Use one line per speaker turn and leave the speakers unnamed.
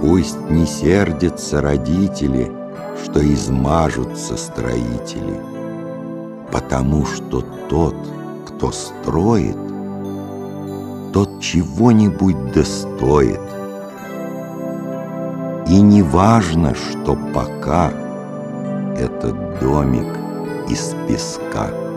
Пусть не сердятся родители, что измажутся строители, потому что тот, кто строит, тот чего-нибудь достоит. И не важно, что пока этот домик из песка.